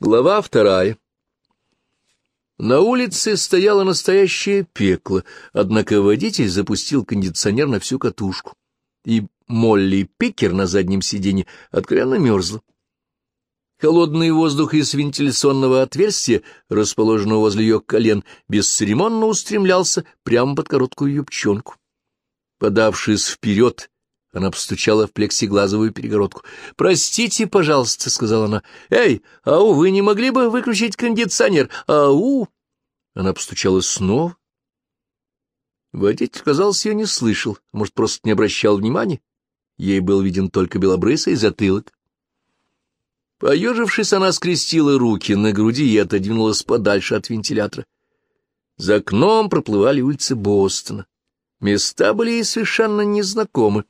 Глава вторая. На улице стояло настоящее пекло, однако водитель запустил кондиционер на всю катушку, и Молли Пикер на заднем сиденье откровенно мерзла. Холодный воздух из вентиляционного отверстия, расположенного возле ее колен, бесцеремонно устремлялся прямо под короткую юбчонку. Подавшись вперед, она постучала в плексиглазовую перегородку. — Простите, пожалуйста, — сказала она. — Эй, ау, вы не могли бы выключить кондиционер? Ау! Она постучала снова. Водитель, казалось, ее не слышал, может, просто не обращал внимания. Ей был виден только белобрысый затылок. Поежившись, она скрестила руки на груди и отодвинулась подальше от вентилятора. За окном проплывали улицы Бостона. Места были ей совершенно незнакомы.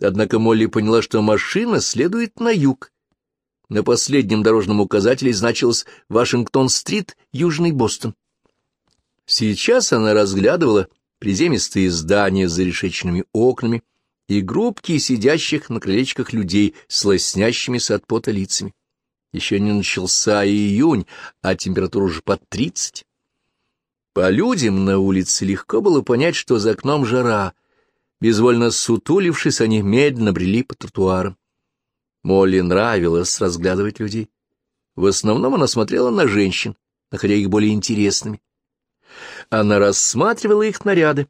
Однако Молли поняла, что машина следует на юг. На последнем дорожном указателе значилось «Вашингтон-стрит, Южный Бостон». Сейчас она разглядывала приземистые здания с зарешеченными окнами и группки сидящих на крылечках людей с лоснящимися от пота лицами. Еще не начался июнь, а температура уже под тридцать. По людям на улице легко было понять, что за окном жара, Безвольно сутулившись, они медленно брели по тротуарам. Молли нравилось разглядывать людей. В основном она смотрела на женщин, находя их более интересными. Она рассматривала их наряды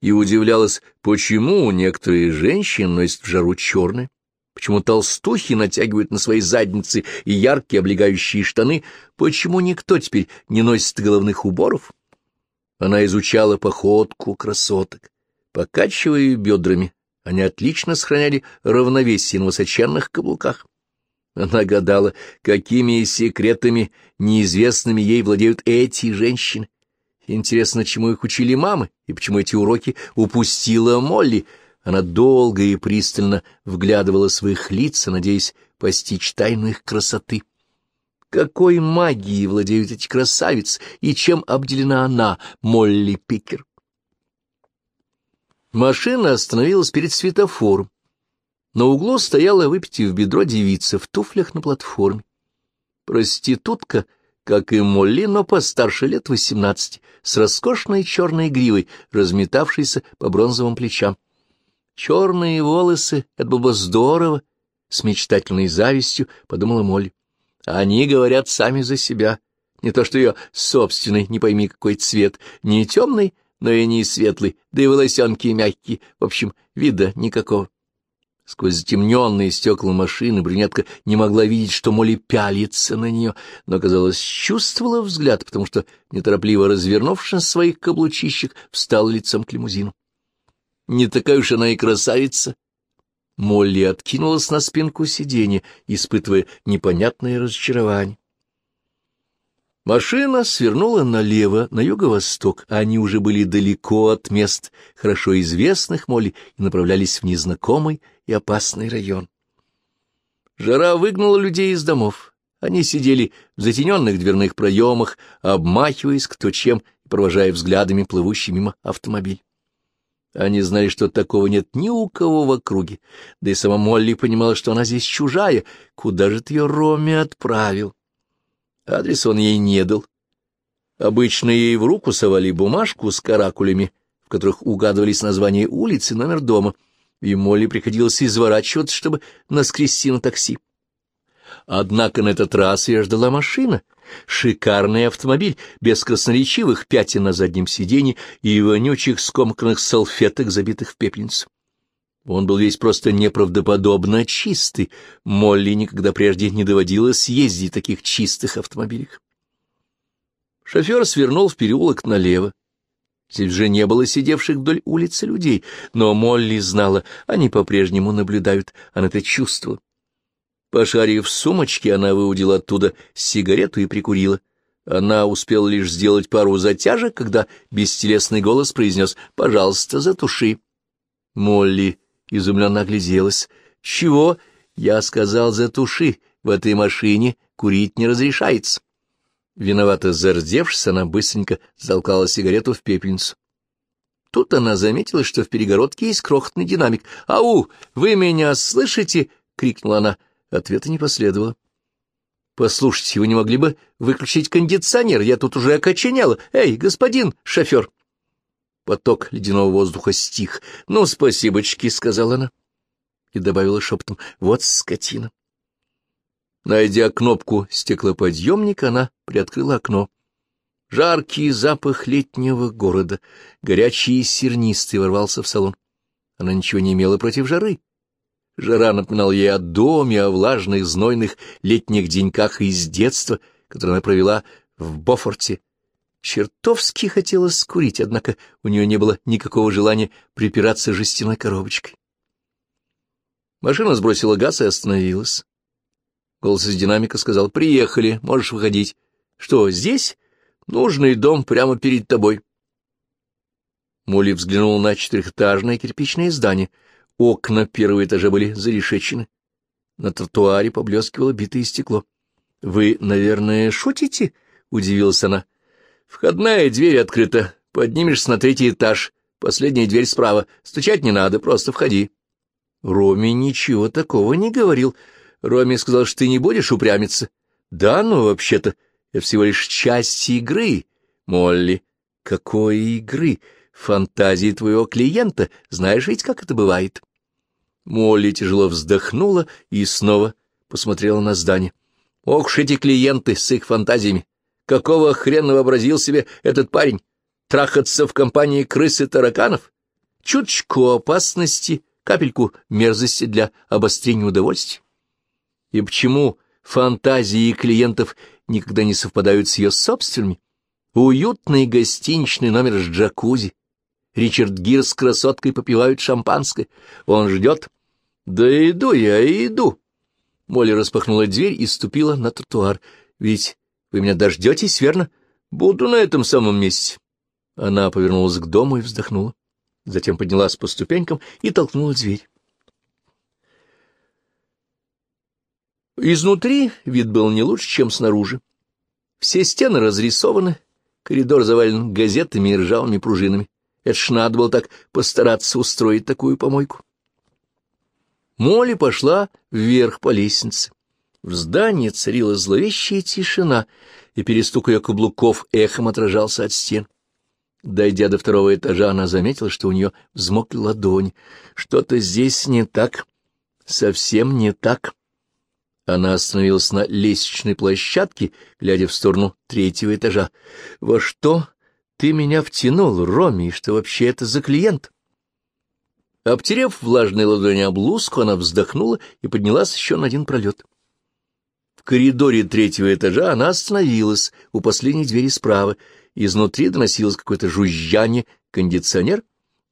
и удивлялась, почему некоторые женщины носят в жару черные, почему толстухи натягивают на свои задницы и яркие облегающие штаны, почему никто теперь не носит головных уборов. Она изучала походку красоток. Покачивая бедрами, они отлично сохраняли равновесие на высоченных каблуках. Она гадала, какими секретами неизвестными ей владеют эти женщины. Интересно, чему их учили мамы, и почему эти уроки упустила Молли. Она долго и пристально вглядывала своих лиц, надеясь постичь тайну их красоты. Какой магией владеют эти красавицы, и чем обделена она, Молли Пикер? Машина остановилась перед светофором. На углу стояла, выпитив бедро, девица в туфлях на платформе. Проститутка, как и Молли, но постарше лет восемнадцати, с роскошной черной гривой, разметавшейся по бронзовым плечам. Черные волосы, это было бы здорово, с мечтательной завистью подумала Молли. Они говорят сами за себя. Не то что ее собственный, не пойми какой цвет, не темный, но и не светлый, да и волосенки мягкие, в общем, вида никакого. Сквозь затемненные стекла машины брюнетка не могла видеть, что Молли пялится на нее, но, казалось, чувствовала взгляд, потому что, неторопливо развернувшись на своих каблучищах, встал лицом к лимузину. Не такая уж она и красавица. Молли откинулась на спинку сиденья, испытывая непонятное разочарование. Машина свернула налево, на юго-восток, а они уже были далеко от мест, хорошо известных Молли, и направлялись в незнакомый и опасный район. Жара выгнала людей из домов. Они сидели в затененных дверных проемах, обмахиваясь кто чем провожая взглядами плывущий мимо автомобиль. Они знали, что такого нет ни у кого в округе, да и сама Молли понимала, что она здесь чужая. Куда же ты ее Роме отправил? Адрес он ей не дал. Обычно ей в руку совали бумажку с каракулями, в которых угадывались названия улицы и номер дома, и Молли приходилось изворачиваться, чтобы наскрести на такси. Однако на этот раз ее ждала машина, шикарный автомобиль, без красноречивых пятен на заднем сиденье и вонючих скомканных салфеток, забитых в пепельницу. Он был весь просто неправдоподобно чистый. Молли никогда прежде не доводилось ездить в таких чистых автомобилях. Шофер свернул в переулок налево. Здесь же не было сидевших вдоль улицы людей, но Молли знала, они по-прежнему наблюдают, она это чувствовала. Пошарив в сумочке, она выудила оттуда сигарету и прикурила. Она успела лишь сделать пару затяжек, когда бестелесный голос произнес «Пожалуйста, затуши». Молли изумленно огляделась. — Чего? Я сказал, затуши. В этой машине курить не разрешается. Виновато зардевшись, она быстренько залкала сигарету в пепельницу. Тут она заметила, что в перегородке есть крохотный динамик. «Ау, вы меня слышите?» — крикнула она. Ответа не последовало. Послушайте, вы не могли бы выключить кондиционер? Я тут уже окоченела. Эй, господин шофер! Поток ледяного воздуха стих. «Ну, спасибочки», — сказала она. И добавила шепотом. «Вот скотина». Найдя кнопку стеклоподъемника, она приоткрыла окно. Жаркий запах летнего города, горячий и сернистый, ворвался в салон. Она ничего не имела против жары. Жара напоминала ей о доме, о влажных, знойных летних деньках из детства, которое она провела в Бофорте, Чертовски хотелось скурить, однако у нее не было никакого желания припираться жестяной коробочкой. Машина сбросила газ и остановилась. Голос из динамика сказал, «Приехали, можешь выходить». «Что, здесь? Нужный дом прямо перед тобой». Молли взглянул на четырехэтажное кирпичное здание. Окна первого этажа были зарешечены. На тротуаре поблескивало битое стекло. — Вы, наверное, шутите? — удивилась она. Входная дверь открыта. Поднимешься на третий этаж. Последняя дверь справа. Стучать не надо, просто входи. Роми ничего такого не говорил. Роми сказал, что ты не будешь упрямиться. Да, но вообще-то это всего лишь часть игры, Молли. Какой игры? Фантазии твоего клиента. Знаешь ведь, как это бывает? Молли тяжело вздохнула и снова посмотрела на здание. Ох уж эти клиенты с их фантазиями. Какого хрена вообразил себе этот парень? Трахаться в компании крыс и тараканов? Чуточку опасности, капельку мерзости для обострения удовольствия. И почему фантазии клиентов никогда не совпадают с ее собственными? Уютный гостиничный номер с джакузи. Ричард Гир с красоткой попивают шампанское. Он ждет. Да иду я, иду. Молли распахнула дверь и ступила на тротуар. Ведь вы меня дождетесь, верно? Буду на этом самом месте. Она повернулась к дому и вздохнула. Затем поднялась по ступенькам и толкнула дверь. Изнутри вид был не лучше, чем снаружи. Все стены разрисованы, коридор завален газетами и ржавыми пружинами. Это ж надо было так постараться устроить такую помойку. Молли пошла вверх по лестнице. В здании царила зловещая тишина, и перестук ее каблуков эхом отражался от стен. Дойдя до второго этажа, она заметила, что у нее взмокли ладони. Что-то здесь не так, совсем не так. Она остановилась на лестничной площадке, глядя в сторону третьего этажа. «Во что ты меня втянул, Роми, и что вообще это за клиент?» Обтерев влажной ладони об блузку, она вздохнула и поднялась еще на один пролет. В коридоре третьего этажа она остановилась у последней двери справа. Изнутри доносилось какое-то жужжание, кондиционер.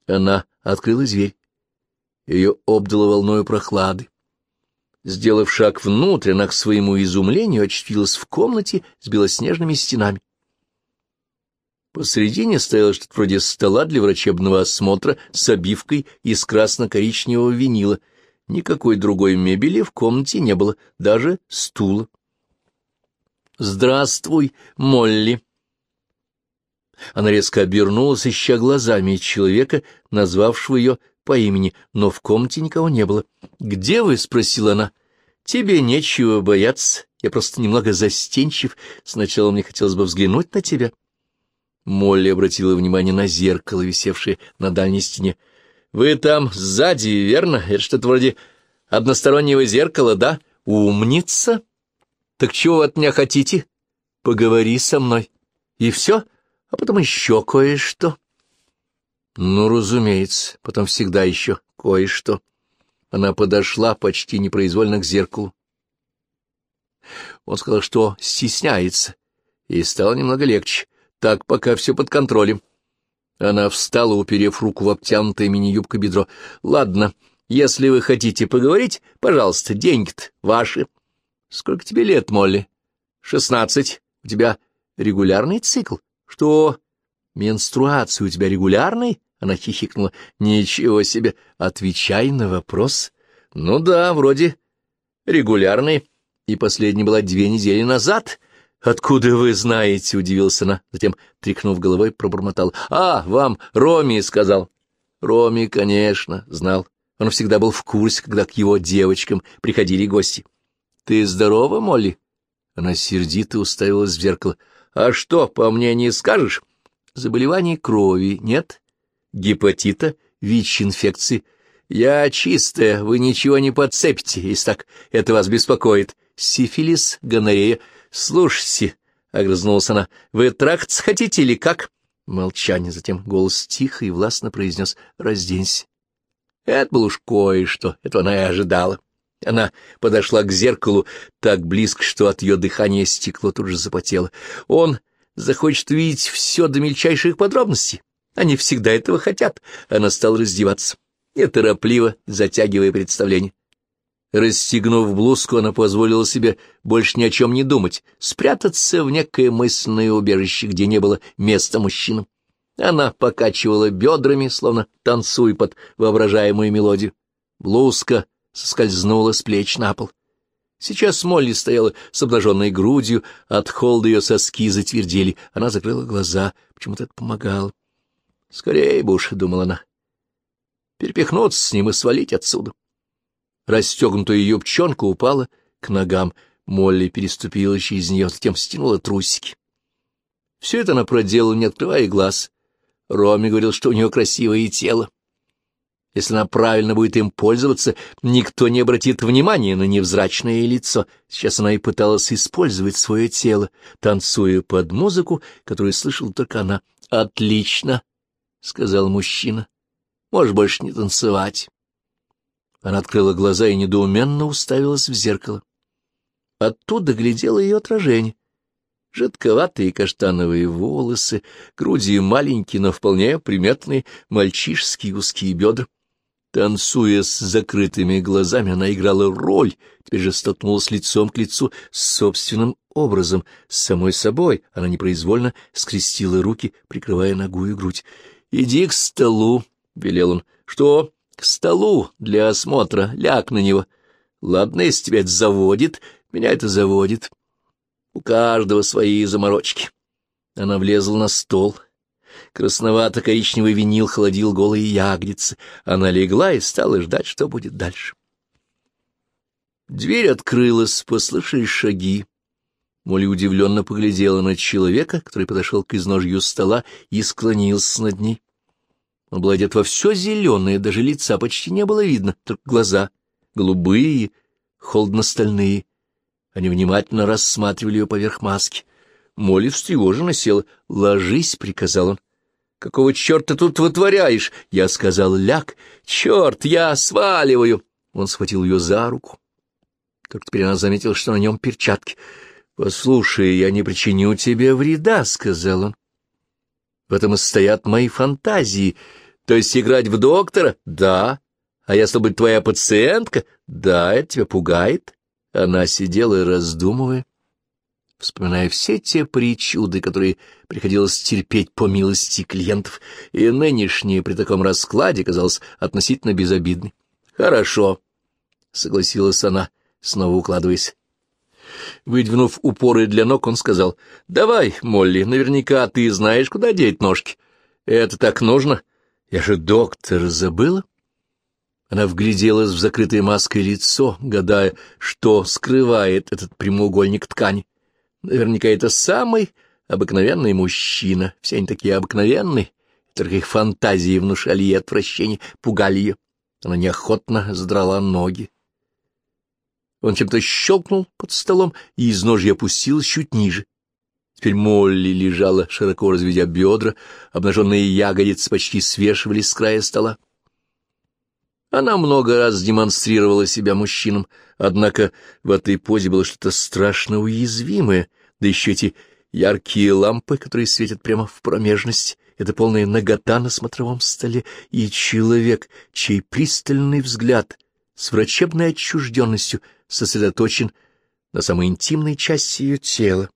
Она открыла дверь. Ее обдало волною прохлады. Сделав шаг внутрь, она к своему изумлению очутилась в комнате с белоснежными стенами. Посредине стояло что-то вроде стола для врачебного осмотра с обивкой из красно-коричневого винила — Никакой другой мебели в комнате не было, даже стула. «Здравствуй, Молли!» Она резко обернулась, ища глазами человека, назвавшего ее по имени, но в комнате никого не было. «Где вы?» — спросила она. «Тебе нечего бояться. Я просто немного застенчив. Сначала мне хотелось бы взглянуть на тебя». Молли обратила внимание на зеркало, висевшее на дальней стене. Вы там сзади, верно? Это что-то вроде одностороннего зеркала, да? Умница! Так чего вы от меня хотите? Поговори со мной. И все? А потом еще кое-что. Ну, разумеется, потом всегда еще кое-что. Она подошла почти непроизвольно к зеркалу. Он сказал, что стесняется, и стало немного легче. Так пока все под контролем. Она встала, уперев руку в обтянутое мини-юбка бедро. — Ладно, если вы хотите поговорить, пожалуйста, деньги-то ваши. — Сколько тебе лет, Молли? — Шестнадцать. У тебя регулярный цикл? — Что? Менструация у тебя регулярный? Она хихикнула. — Ничего себе. Отвечай на вопрос. — Ну да, вроде регулярный. И последняя была две недели назад. — «Откуда вы знаете?» — удивился она. Затем, тряхнув головой, пробормотал. «А, вам Роми сказал». Роми, конечно, знал. Он всегда был в курсе, когда к его девочкам приходили гости. «Ты здорова, Молли?» Она сердито уставилась в зеркало. — А что, по мне не скажешь? Заболеваний крови нет, гепатита, ВИЧ-инфекции. Я чистая, вы ничего не подцепите, если так это вас беспокоит. Сифилис, гонорея. Слушайте, — огрызнулась она, — вы тракт хотите или как? Молчание, затем голос тихо и властно произнес «Разденься». Это было уж кое-что, этого она и ожидала. Она подошла к зеркалу так близко, что от ее дыхания стекло тут же запотело. Он захочет видеть все до мельчайших подробностей. Они всегда этого хотят. Она стала раздеваться, неторопливо затягивая представление. Расстегнув блузку, она позволила себе больше ни о чем не думать, спрятаться в некое мысленное убежище, где не было места мужчинам. Она покачивала бедрами, словно танцуя под воображаемую мелодию. Блузка соскользнула с плеч на пол. Сейчас Молли стояла с обнаженной грудью, от холода ее соски затвердели. Она закрыла глаза, почему-то это помогало. — Скорее бы уж, — думала она, — перепихнуться с ним и свалить отсюда. Расстегнутая юбчонка упала к ногам. Молли переступила через нее, затем стянула трусики. Все это она проделала, не открывая глаз. Роми говорил, что у нее красивое тело. Если она правильно будет им пользоваться, никто не обратит внимания на невзрачное лицо. Сейчас она и пыталась использовать свое тело, танцуя под музыку, которую слышала только она. «Отлично!» — сказал мужчина. «Можешь больше не танцевать». Она открыла глаза и недоуменно уставилась в зеркало. Оттуда глядело ее отражение. Жидковатые каштановые волосы, груди маленькие, но вполне приметные мальчишеские узкие бедра. Танцуя с закрытыми глазами, она играла роль, теперь же столкнулась лицом к лицу с собственным образом, с самой собой. Она непроизвольно скрестила руки, прикрывая ногу и грудь. — Иди к столу, — велел он. — Что? — К столу для осмотра. Ляг на него. Ладно, если тебя это заводит, меня это заводит. У каждого свои заморочки. Она влезла на стол, — Красновато-коричневый винил холодил голые ягодицы. Она легла и стала ждать, что будет дальше. Дверь открылась, послышались шаги. Молли удивленно поглядела на человека, который подошел к изножью стола и склонился над ней. Он был одет во все зеленое, даже лица почти не было видно, только глаза, голубые, холодно-стальные. Они внимательно рассматривали ее поверх маски. Молли встревоженно села. «Ложись», — приказал он. Какого черта тут вытворяешь? Я сказал, ляг. Черт, я сваливаю. Он схватил ее за руку. Только теперь она заметила, что на нем перчатки. «Послушай, я не причиню тебе вреда», — сказал он. «В этом и стоят мои фантазии. То есть играть в доктора? Да. А если быть твоя пациентка? Да, это тебя пугает». Она сидела, раздумывая вспоминая все те причуды, которые приходилось терпеть по милости клиентов, и нынешнее при таком раскладе казалось относительно безобидной. «Хорошо», — согласилась она, снова укладываясь. Выдвинув упоры для ног, он сказал, «Давай, Молли, наверняка ты знаешь, куда деть ножки. Это так нужно? Я же доктор, забыла?» Она вгляделась в закрытое маской лицо, гадая, что скрывает этот прямоугольник ткани. Наверняка это самый обыкновенный мужчина. Все они такие обыкновенные, только их фантазии внушали ей отвращение, пугали ее. Она неохотно задрала ноги. Он чем-то щелкнул под столом, и из ножья опустилась чуть ниже. Теперь Молли лежала, широко разведя бедра, обнаженные ягодицы почти свешивались с края стола. Она много раз демонстрировала себя мужчинам, однако в этой позе было что-то страшно уязвимое, да еще эти яркие лампы, которые светят прямо в промежность, это полная нагота на смотровом столе, и человек, чей пристальный взгляд с врачебной отчужденностью сосредоточен на самой интимной части ее тела.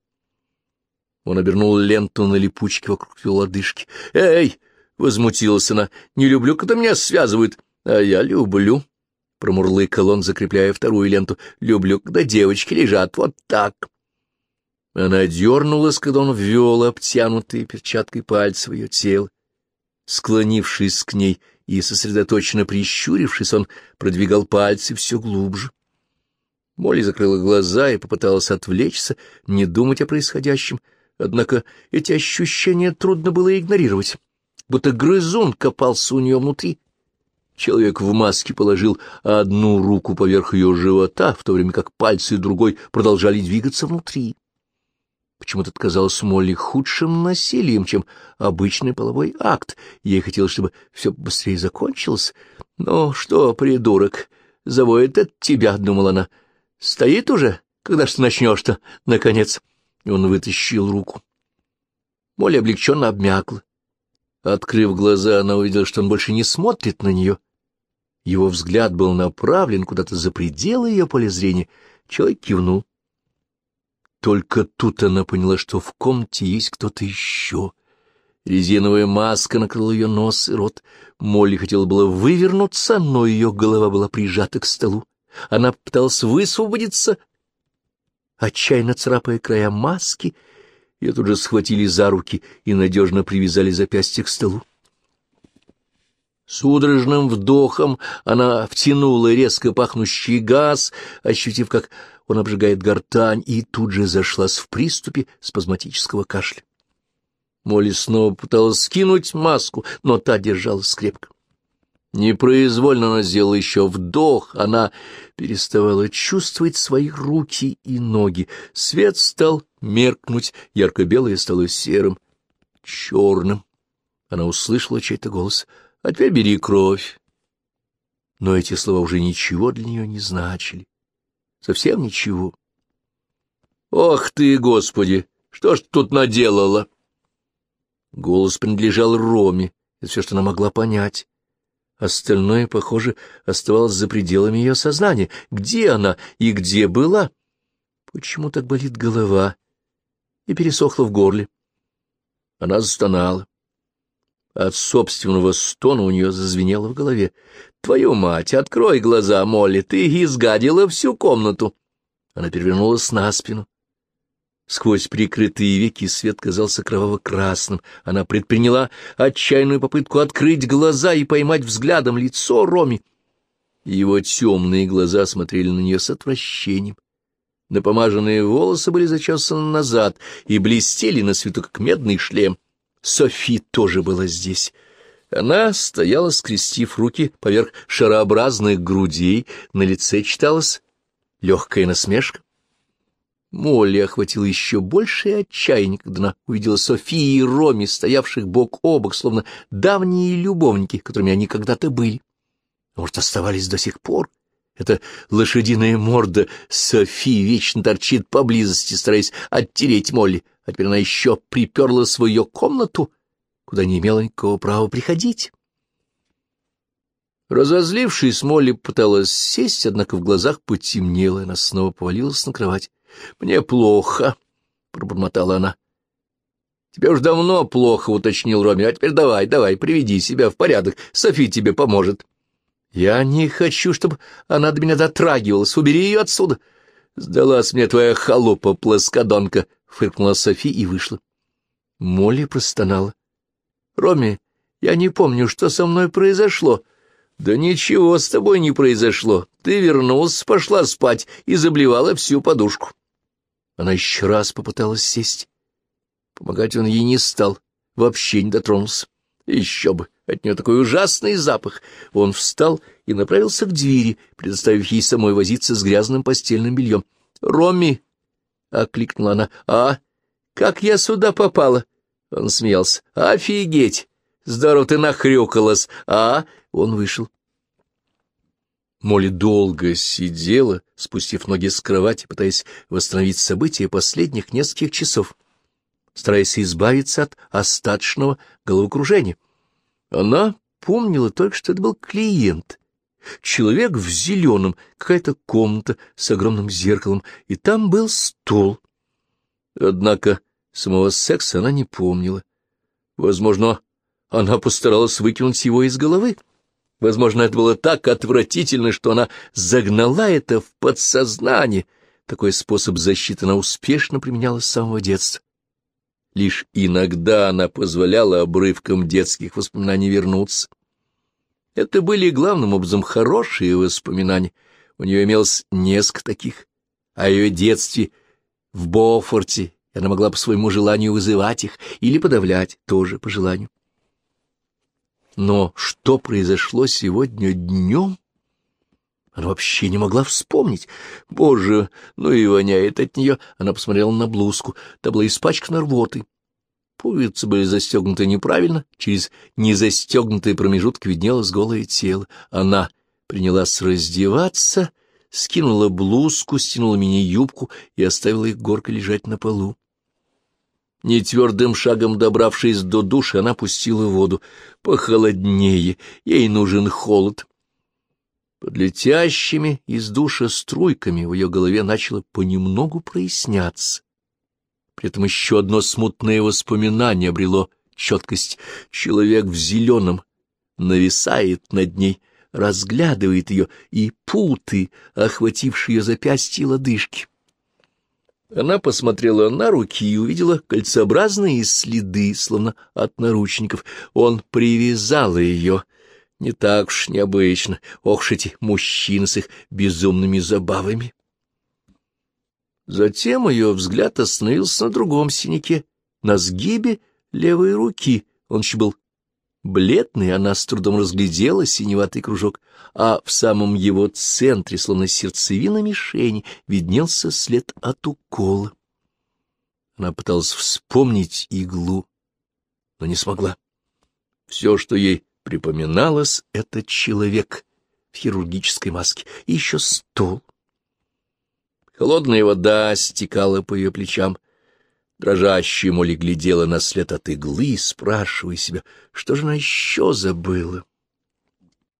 Он обернул ленту на липучке вокруг ее лодыжки. «Эй!» — возмутилась она. «Не люблю, когда меня связывают». А я люблю, — промурлыкал он, закрепляя вторую ленту, — люблю, когда девочки лежат вот так. Она дернулась, когда он ввел обтянутые перчаткой пальцы в ее тело. Склонившись к ней и сосредоточенно прищурившись, он продвигал пальцы все глубже. Молли закрыла глаза и попыталась отвлечься, не думать о происходящем, однако эти ощущения трудно было игнорировать, будто грызун копался у нее внутри. Человек в маске положил одну руку поверх ее живота, в то время как пальцы другой продолжали двигаться внутри. Почему-то это казалось Молли худшим насилием, чем обычный половой акт. Ей хотелось, чтобы все быстрее закончилось. «Ну что, придурок, заводит от тебя», — думала она. «Стоит уже? Когда ж ты начнешь-то, наконец?» Он вытащил руку. Молли облегченно обмякла. Открыв глаза, она увидела, что он больше не смотрит на нее. Его взгляд был направлен куда-то за пределы ее поля зрения. Человек кивнул. Только тут она поняла, что в комнате есть кто-то еще. Резиновая маска накрыла ее нос и рот. Молли хотела было вывернуться, но ее голова была прижата к столу. Она пыталась высвободиться, отчаянно царапая края маски. Ее тут же схватили за руки и надежно привязали запястье к столу. Судорожным вдохом она втянула резко пахнущий газ, ощутив, как он обжигает гортань, и тут же зашлась в приступе спазматического кашля. Молли снова пыталась скинуть маску, но та держалась крепко. Непроизвольно она сделала еще вдох, она переставала чувствовать свои руки и ноги. Свет стал меркнуть, ярко-белое стало серым, черным. Она услышала чей-то голос — а теперь бери кровь. Но эти слова уже ничего для нее не значили. Совсем ничего. Ох ты, Господи, что ж тут наделала? Голос принадлежал Роме, это все, что она могла понять. Остальное, похоже, оставалось за пределами ее сознания. Где она и где была? Почему так болит голова и пересохла в горле? Она застонала. От собственного стона у нее зазвенело в голове. «Твою мать, открой глаза, Молли, ты изгадила всю комнату!» Она перевернулась на спину. Сквозь прикрытые веки свет казался кроваво-красным. Она предприняла отчаянную попытку открыть глаза и поймать взглядом лицо Роми. Его темные глаза смотрели на нее с отвращением. Напомаженные волосы были зачесаны назад и блестели на свету, как медный шлем. Софи тоже была здесь. Она стояла, скрестив руки поверх шарообразных грудей, на лице читалась легкая насмешка. Молли охватила еще большее отчаяние, когда она увидела Софии и Роми, стоявших бок о бок, словно давние любовники, которыми они когда-то были. Может, оставались до сих пор? Эта лошадиная морда Софи вечно торчит поблизости, стараясь оттереть Молли а теперь она еще приперла свою комнату, куда не имела никакого права приходить. Разозлившись, Молли пыталась сесть, однако в глазах потемнело, и она снова повалилась на кровать. — Мне плохо, — пробормотала она. — Тебе уж давно плохо, — уточнил Роми. — А теперь давай, давай, приведи себя в порядок. Софи тебе поможет. — Я не хочу, чтобы она до меня дотрагивалась. Убери ее отсюда. — Сдалась мне твоя халупа, плоскодонка, фыркнула Софи и вышла. Молли простонала. — Роми, я не помню, что со мной произошло. — Да ничего с тобой не произошло. Ты вернулась, пошла спать и заблевала всю подушку. Она еще раз попыталась сесть. Помогать он ей не стал, вообще не дотронулся. Еще бы, от нее такой ужасный запах. Он встал и направился к двери, предоставив ей самой возиться с грязным постельным бельем. — Роми, — окликнула она. — А? Как я сюда попала? Он смеялся. — Офигеть! Здорово ты нахрюкалась! А? Он вышел. Молли долго сидела, спустив ноги с кровати, пытаясь восстановить события последних нескольких часов, стараясь избавиться от остаточного головокружения. Она помнила только, что это был клиент, Человек в зеленом, какая-то комната с огромным зеркалом, и там был стол. Однако самого секса она не помнила. Возможно, она постаралась выкинуть его из головы. Возможно, это было так отвратительно, что она загнала это в подсознание. Такой способ защиты она успешно применяла с самого детства. Лишь иногда она позволяла обрывкам детских воспоминаний вернуться. Это были главным образом хорошие воспоминания. У нее имелось несколько таких, а ее детстве в Бофорте она могла по своему желанию вызывать их или подавлять, тоже по желанию. Но что произошло сегодня днем? Она вообще не могла вспомнить. Боже, ну и воняет от нее. Она посмотрела на блузку. Та была испачкана рвотой. Пуговицы были застегнуты неправильно. Через незастегнутые промежутки виднелось голое тело. Она принялась раздеваться, скинула блузку, стянула мини-юбку и оставила их горкой лежать на полу. Нетвердым шагом добравшись до души, она пустила воду. Похолоднее, ей нужен холод. Под летящими из душа струйками в ее голове начало понемногу проясняться. При этом еще одно смутное воспоминание обрело четкость. Человек в зеленом нависает над ней, разглядывает ее, и путы, охватившие ее запястья и лодыжки. Она посмотрела на руки и увидела кольцеобразные следы, словно от наручников. Он привязал ее. Не так уж необычно. Ох эти мужчины с их безумными забавами. Затем ее взгляд остановился на другом синяке, на сгибе левой руки. Он еще был Бледный она с трудом разглядела синеватый кружок, а в самом его центре, словно сердцевина мишени, виднелся след от укола. Она пыталась вспомнить иглу, но не смогла. Все, что ей припоминалось, — это человек в хирургической маске и еще стол. Холодная вода стекала по ее плечам — Дрожащая Молли глядела на след от иглы, спрашивая себя, что же она еще забыла.